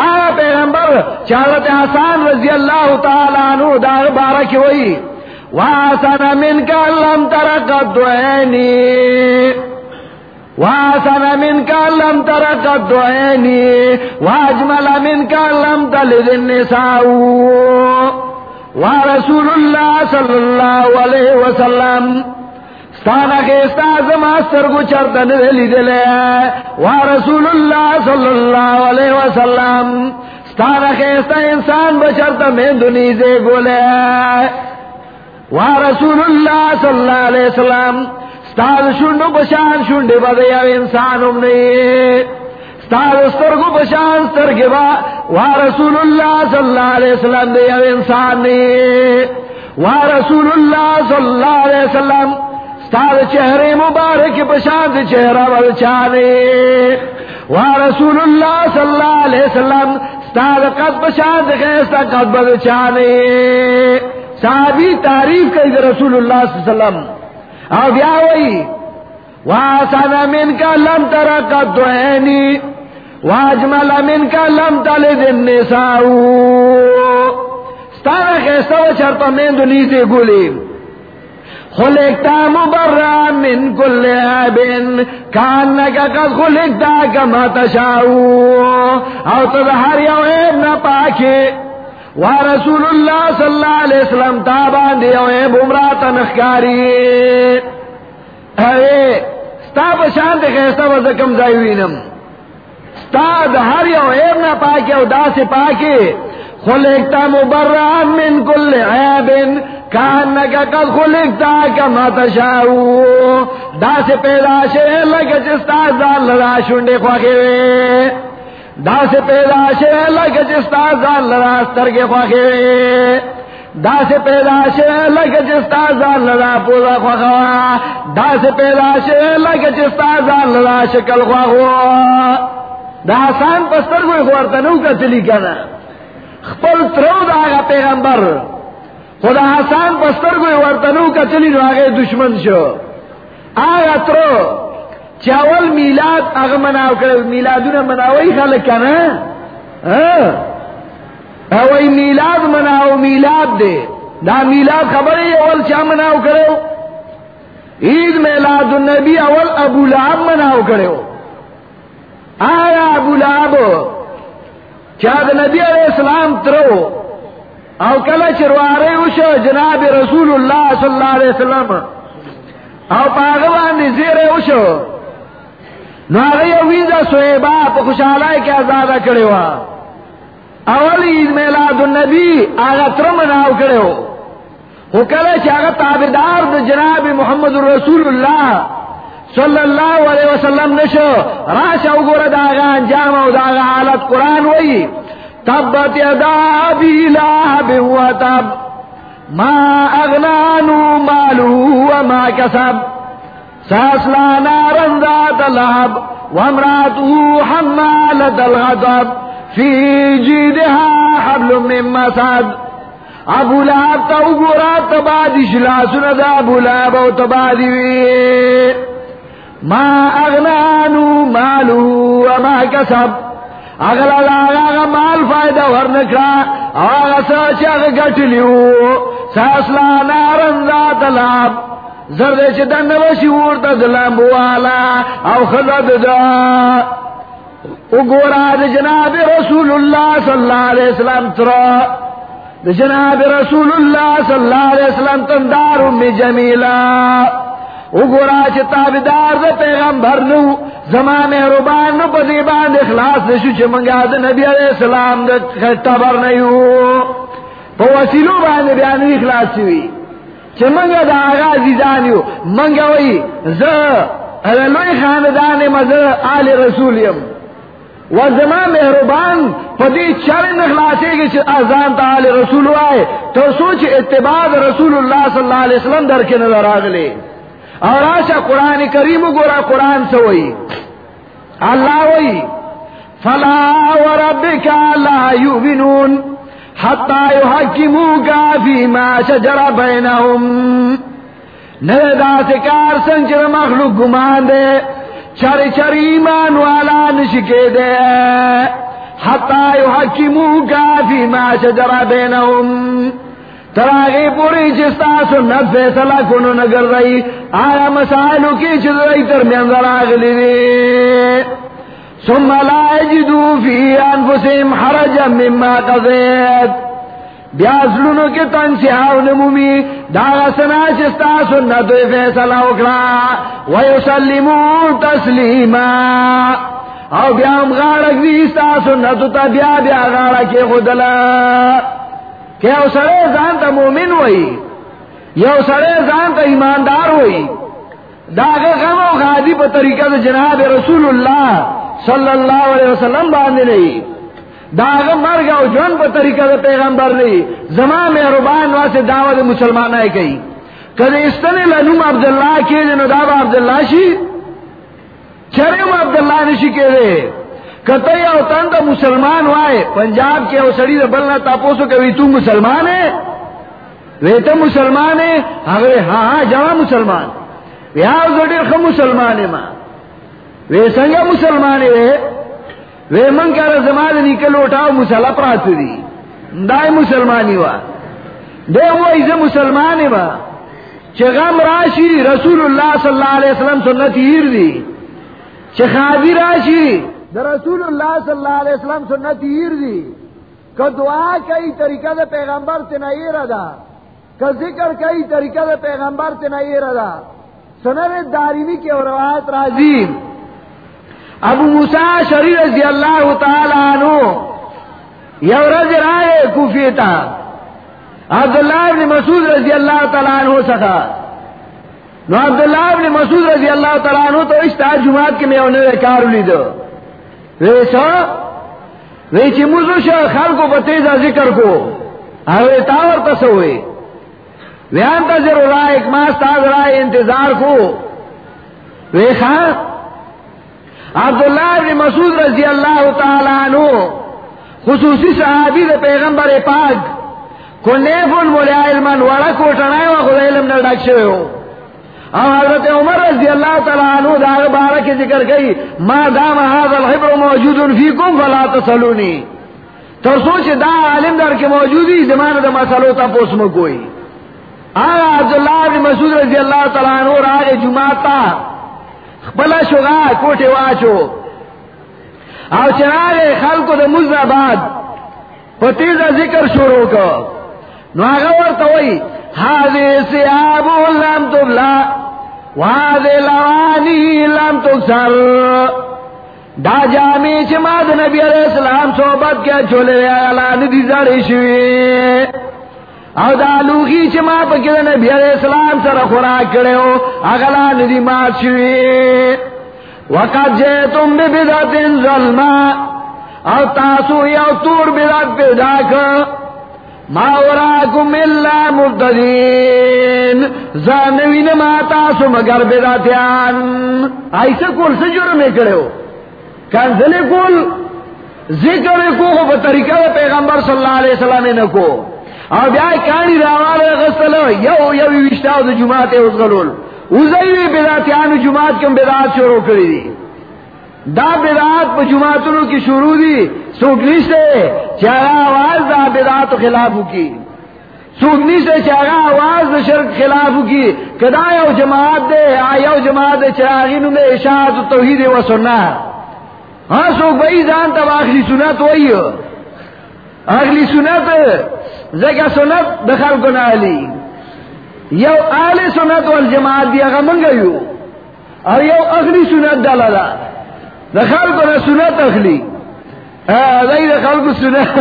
آیا پیغمبر چاگت حسان رضی اللہ تعالیٰ عنہ داغ بارک ہوئی واسن من کا لم ترقد دعینی واسن من کا لم ترقد دعینی واجمل من کا لم تلد النساء ورسول اللہ صلی اللہ علیہ وسلم ستانا کے استاز ماستر کو چرتن دلی دلے ورسول اللہ صلی اللہ علیہ وسلم ستانا کے انسان بچرتا میں دنی سے گولے ورسول اللہ صلی اللہ علیہ وسلم ستاد شنڈو بشان شنڈے بدے انسان ام نہیں ستاد با وا رسول اللہ صلی اللہ علیہ وسلم دے انسان نہیں وا رسول اللہ صلی اللہ علیہ وسلم ستاد چہرے مبارک بشان چہرہ بلچانے وا رسول اللہ صلی اللہ علیہ وسلم ستاد قد بشان خیستا قد بلچانے صحابی تعریف کئی رسول اللہ صلی اللہ علیہ وسلم۔ او بیا وئی واسن من کا لم ترقد دعینی واجمل من کا لم تلد النساء ستانا خیستا و چرطا من دنی سے گولی۔ خلقتا مبرا من کل عیبن کانکا قد خلقتا کما تشاؤ۔ او تظہر یو عیب نا پاکی رسول اللہ صلی اللہ علیہ وسلم تابان دیو اے بمرا نخکاری ارے ستا بشانت خیستا وزکم زائوینم ستا دہر یو اے نا پاکی او دا سے پاکی خلقتا مبران من کل عیبن کانکا قد خلقتا کما تشاؤ دا سے پیدا شے لگا چستا زال لگا شنڈے خواکے وے دا سے پیدا شیر شے لگ جستا زان لرا کے خواہے دا سے پیدا شیر شے لگ جستا زان لرا پورا خواہا دا سے پیدا شیر شے لگ جستا زان لرا شکل خواہو دا حسان پستر کوئی خوارتنو کا چلی کنا۔ خپل ترو دا آگا پیغمبر۔ خدا حسان پستر کوئی ورتنو کا چلی نو آگے دشمن شو۔ آگا ترو چاول میلاد اگ مناو کر میلادونه مناوی خلک کنه اوی میلاد مناو میلاد دے. دا میلاد خبر ہے اول چا مناو کرو عید میلاد النبی اول ابو لہب مناو کرو آیا ابو لہب چاہ نبی علیہ السلام ترو؟ او کلا چروارے اوشو جناب رسول اللہ صلی اللہ علیہ وسلم. او پاغوان دی زیر اوشو نو آغی ویزا سویبا پا خوشحالائی کے ازادہ کرے ہوا اول عید میلاد النبی آغا ترم ناو کرے ہو ہو کلا چا آغا تابدار دا جناب محمد رسول اللہ صلی اللہ علیہ وسلم نشو راشا اگور دا آغا انجام او دا آغا حالت قرآن وئی تبت یدا ابی لہب و تب، ما اغنانو مالو وما کسب. ساسلا نارن ذات لہب وامراتو حمالت الغضب فی جیدها حبل من مسد ابو لہب تا اگورا تبادی شلاسن دا ابو لہب و تبادی وی۔ ما اغنانو مالو وما کسب۔ اگل اللہ مال فائدہ ورنکا آغا سچ اگا گٹ لیو ساسلا نارن ذات لاب زردے چھ دن وشی ورطا دلام بوالا او خضد دا اگورا دا جناب رسول اللہ صلی اللہ علیہ وسلم ترا. دا جناب رسول اللہ صلی اللہ علیہ وسلم تندار امی جمیلہ اگورا چھ تابدار دا پیغمبر نو زما مہربان نو پدی باند اخلاص نشو چھ منگا دا نبی علیہ السلام دا خطبر نیو. پا وسیلو باند بیان اخلاص چوی چھ دا آغا عزیزانیو منگا وی زا لوی خاندان مزر آل رسولیم و زما مہربان پدی چرن اخلاصے گی چھ ازان تا آل رسول آئے تو سوچ اتباع رسول اللہ صلی اللہ علیہ وسلم در کے نظر آگلے اور آشا قرآن کریم گورا قرآن سے وہی اللہ وہی فلا وربك لا حتا يؤمنون حتى يحكموك فيما شجر بينهم. ندا سکار سنچر مخلوق گمان دے، چر چر ایمان والا نشکے دے. حتى يحكموك فيما شجر بينهم. تراغی پوری چستا سنت فیصلہ کنو نگر رئی، آیا مسائلو کی چل رئی ترمیان دراغ لیدی ثم لا اجدو فی انفسیم حرجا مما قضيت. قضیت بیازلونو کی تنسیحاو نمومی، داغا سنا چستا سنتو فیصلہ اکرا ویسلمو تسلیما. او بیام غارک دیستا سنتو تا بیا بیا غارکی خودلا کہ او سرے زان تا مومن ہوئی، یو سرے زان تا ایماندار ہوئی. داغ غم و غادی پا طریقہ دا جناب رسول اللہ صلی اللہ علیہ وسلم باندھے نہیں داغ مر گا جن پا طریقہ دا پیغمبر نہیں زمان میں ربان واسے دعوت مسلمان ہے کئی کدے استنے لنوم عبداللہ کے جنو دعوت عبداللہ شی چرم عبداللہ نشی کے دے کتئی او تن تو مسلمان وائے پنجاب کے او سڑی بلنا تاپوسو کہ تو مسلمان ہے وہ تو مسلمان ہے اگر ہاں ہاں جمع مسلمان. خ مسلمان ہے ماں وہ سنگا مسلمان ہے وہ من کر زمان نکل اٹھاؤ مسلا پرات دی۔ دائے مسلمانی وا۔ دے وہ اسے مسلمان ہے ماں چغم راشی رسول اللہ صلی اللہ علیہ وسلم سنت ہیر دی۔ چخادی راشی دا رسول اللہ صلی اللہ علیہ وسلم سنت ہیر دی۔ کہ دعا کئی طریقہ دا پیغمبر سے نہ ردا کہ ذکر کئی طریقہ دا پیغمبر سے نہ ردا سنن دارمی کے روایت راضی۔ ابو موسا شری رضی اللہ تعالی عنہ یورج رائے کوفیتا عبداللہ ابن مسعود رضی اللہ تعالیٰ عنہ سکا نو عبداللہ ابن مسعود رضی اللہ تعالیٰ عنہ تو اس تاج جماعت کے میں انہیں کار لی دو ویسا، ویچی مزو شا خلقو بتیزا ذکر کو. اوے تاور تسو ہوئے. ویان تذر رائے ایک ماس تاز رائے انتظار کو. ویخا عبداللہ بن مسعود رضی اللہ تعالیٰ عنہ، خصوصی صحابی دے پیغمبر پاک، کو نیفن مولی علمان وڑا کوٹنائے و خود علم نہ ڈاک شوئے ہو۔ اور حضرت عمر رضی اللہ تعالیٰ عنہ داغ بارہ کی ذکر گئی ما دام هذا الحبر موجود فیکم فلا تسلونی. تو سوچ دا عالم در کے موجودی، زمان دا مسئلو تا پوسم کوئی آگا عبداللہ بن مسعود رضی اللہ تعالیٰ عنہ راگ جماعت تا بلا شغا کوٹے واچو. او چراغ خلق دا مزن بعد پتیزہ ذکر شروع کو نو آگا ورطا وی حاضی سیابو لم تبلا وحاضی لوانی لم تکسر دا جامی چھ ماد نبی علیہ السلام صحبت کیا چھولے اعلان دی زڑی شوی او دا لوگی چھ ما پکر نبی علیہ السلام سر خوراک کرے ہو اغلان دی مات شوی. وقت جے تم بی بدت ظلمہ، او تاسو یو تور بدت پیدا کر. ما وراکم اللہ مبتدین زانوین ما تاسو مگر بداتیان ایسا کول سے جرمے کرے ہو کنزلے کول، ذکر کو ہو بطریقہ پیغمبر صلی اللہ علیہ وسلم نے کو اور بیا کانی راوال غسل یو یو وشتاو دو جماعت اوزغلول اوزیوی بداتیان جماعت کم بدات شروع کری دی. دا بدات پا جماعتنوں کی شروع دی سوگنی سے چاہا آواز دا بدات خلاف کی. سوگنی سے چاہا آواز دا شرک خلاف کی. کدا یو جماعت دے آیو جماعت دے چاہین میں اشاعت و توحید و سننا ہاں سوگ بھئی جان تب آخری سنت وہی اگلی سنت زکا سنت دخل کو نالی یو آل سنت والجماعت دی اگا منگیو اور یو اگلی سنت ڈالا دا دخل کو نہ سنت اخلی نہیں دخل کو سنت.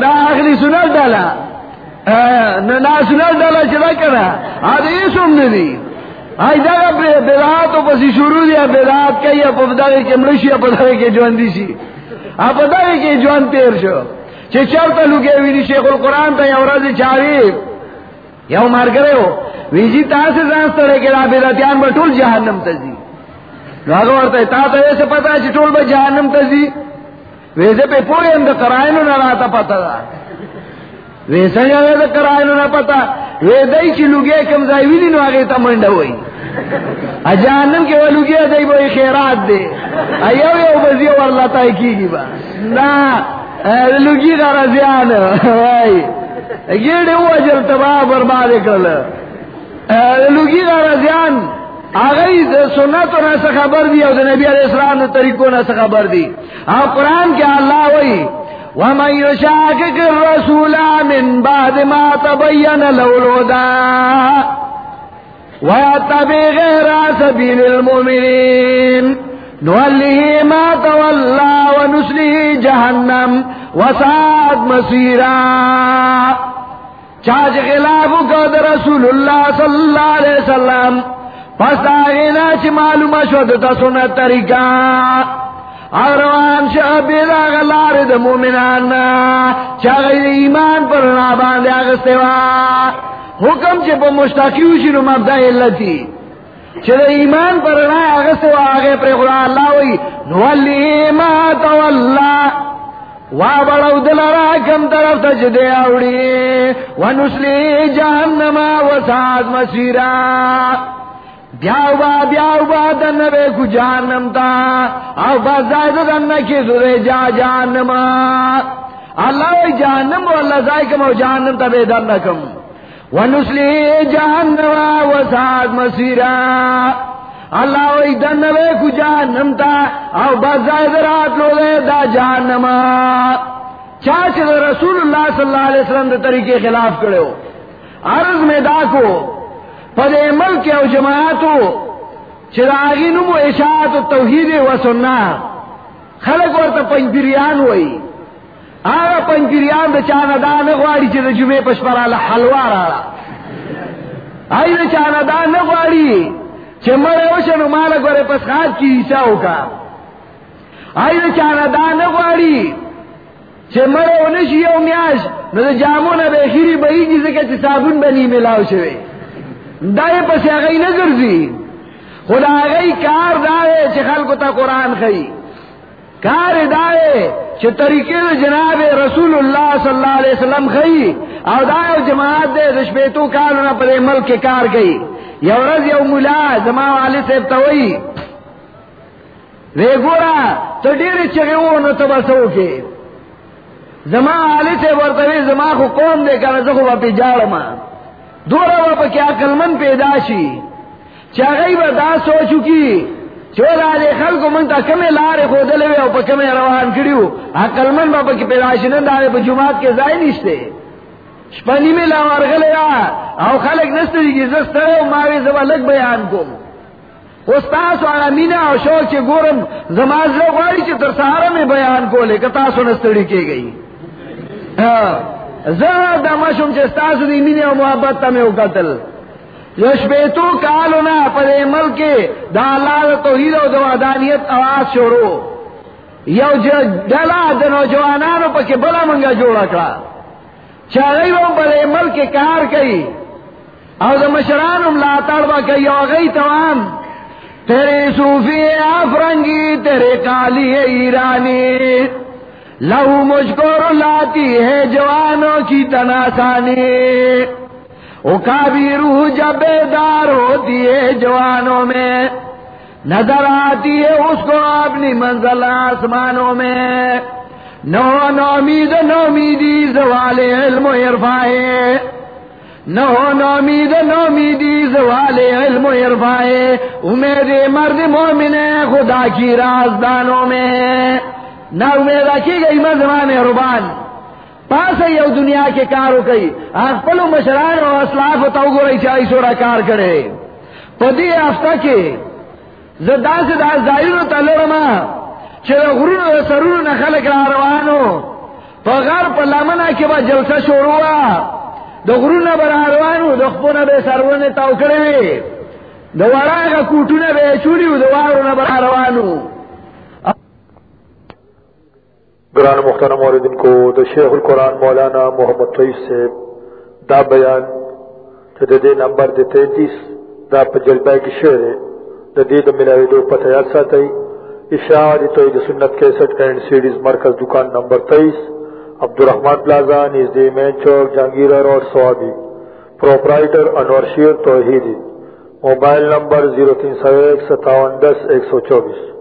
نہ اخلی سنت ڈالا نہ سنت ڈالا چلا کرا آج یہ سن دی آج جگہ بیدات تو پسی شروع دیا بیدات کئی اپ بدارے کے ملشی اپ بدارے کے جوان دی سی اپ بدارے کے جوان تیر شو. چھ چلتا لگے ویدی شیخ القرآن تا یا ورازی چاوی؟ یا مار کرے ہو ویجی تا سے زانسترے کے را بیداتیان بٹول جہنم تزی. ورتا تا تا ایسے پتا چی ٹول با جہنم تزی؟ ویسے پہ پوئے اندر کرائنو نہ رہتا پتا دا. ویسے جاگے دا کرائنو نہ پتا. ویدائی چی لگے کم زائیوی دی نو آگے تا منڈا ہوئی. جہنم کے وہ لگے دائی بوئی خیرات دے. ایو یو بزی ورلا تائی کی گی با. نا. لگی دا رضیان. گیڑے ہوا جل تباہ برباد اکرل لگی دا رضیان. آگئی سنت نہ خبر دی اور نبی علیہ السلام نے طریقوں نہ سے خبر دی. اور قرآن کے اللہ وہی ومن يشاكك الرسول من بعد ما تبين له الهدى ويتبع غير سبيل المؤمنين نوله ما تولى ونسله جهنم وساعد مسيرا چاچ خلاف قد رسول الله صلى الله عليه وسلم، پس آگینا چی معلوم شد تا سنت طریقہ۔ اگروان شاہ بیدا غلار دا مومنان چاہ غیر ایمان پر نابان دے آگستیوا حکم چی پا مشتاقیو شنو مبدع اللتی چی ایمان پر نا آگستیوا آگے پر خدا اللہ وی، نوالی ما تولا. وابڑو دلرا کم طرف تجدے آوڑی. ونسلی جہنم وساد مسیرہ بیاو با بیاو با دن بے کو جانم تا. او با زائد دن کی سورے جا جانم اللہ وی جانم و اللہ زائد کم او جانم تا بے دن کم ونسلی جانم و ساد مسیرا۔ اللہ وی دن بے کو جانم تا او با زائد رات لو دے دا جانم چاچ رسول اللہ صلی اللہ علیہ وسلم دے طریقے خلاف کرے ہو۔ عرض میں دا کو پدے ملک او جماعتو چراغی نمو اشاعت و توحید و سننا خلق ورطا پنجبریان ہوئی۔ آگا پنجبریان دا چانا دا نگواری چی دا جمعے پشپرا لحلوار آرا آئی دا چانا دا نگواری چی مرے وشنو مالا گورے پس خاد کی عیسیٰ کا. آئی دا چانا دا نگواری چی مرے ونشی یو میاش نو دا جامون بے خیری بئی جیسے کہ چی صابون بنی ملاو شوئے دائے پس آگئی نگر زی خدا آگئی کار دائے چھ خلقو تا قرآن خی. کار دائے چھ طریقے جناب رسول اللہ صلی اللہ علیہ وسلم خی او دائے جماعت دے رشبیتو کالونا پر ملک کے کار گئی۔ یو رز یو ملا زمان والے سے ابتوئی رے گورا، تو دیر چگے وہ نو تو بسو کے۔ زمان والے سے ورطوی زمان کو قوم دے کر زخو با باپی جاڑما دورا با پا کیا کلمن پیدا شی۔ چاگئی با دا سو چکی چورا دے خلقو منتا کمی لارے خودلے وے او پا کمی روان کریو اقل من با پا کی پیداشنن دارے پا جماعت کے زائی نیشتے شپنی میں لاور غلے را او خلق نستری کی زسترے و ماوی زبا لگ بیان کم۔ استاس وانا مینا او شوق چے گورم، زماز لے غواری چے تر سہارا میں بیان کو لے کتاسو نستری کے گئی۔ ہاں، زرد مشم چے استاسو دی مینا و محبت تا میں اکتل یش بیتو کالونا پر ملک دا اللہ توحید و دوادانیت آواز شورو یو ڈلا د نوجوانانو پکې بلا منگا جوڑا کړه چاغی و پر ملک کار کئی۔ او د مشرانم لا تړوا کوي او غي تمام تیرے صوفی افرنگی تیرے کالی ایرانی۔ لہو مجھ کو لاتی ہے جوانوں کی تناسانی۔ کا بھی روح جب بیدار ہوتی ہے جوانوں میں، نظر آتی ہے اس کو اپنی منزل آسمانوں میں۔ نو نومید نومیدی زوال علم و عرفائے نو نومید نومیدی زوال علم و عرفائے امید مرد مومن خدا کی رازدانوں میں۔ نہ امید رکھی گئی مزمان ربان۔ پاس یو دنیا کے کارو کئی۔ پلو مشران اور اسلاف تو گو رہی چاہیے سوڑا کار کرے۔ پدی ہفتہ کے زدا سے دار ظاہر تلرما چلو غرون سرون نخل کرا روانو۔ پغار پر لامنا کے بعد جلسہ شوروا دو غرون بر روانو، دو خپونا بے سرون تاو کرے۔ دو وڑا کا کوٹونا بے چوری دو وارو بر روانو۔ گران محترم موردن کو دا شیخ القرآن مولانا محمد طیب سے دا بیان دے نمبر دے تینتیس، دا پجلبہ کی شعر دا دے دا ملاوی دو پتہ یاد ساتی اشاعت توید سنت کیسٹ اینڈ سیڈیز مرکز دکان نمبر تیئیس عبدالرحمان پلازا نیز مین چوک، Jahangira road, Swabi. Proprietor Anwar Sher Tauhidi. Mobile number zero تین سو ایک، ستاون دس، ایک سو چوبیس۔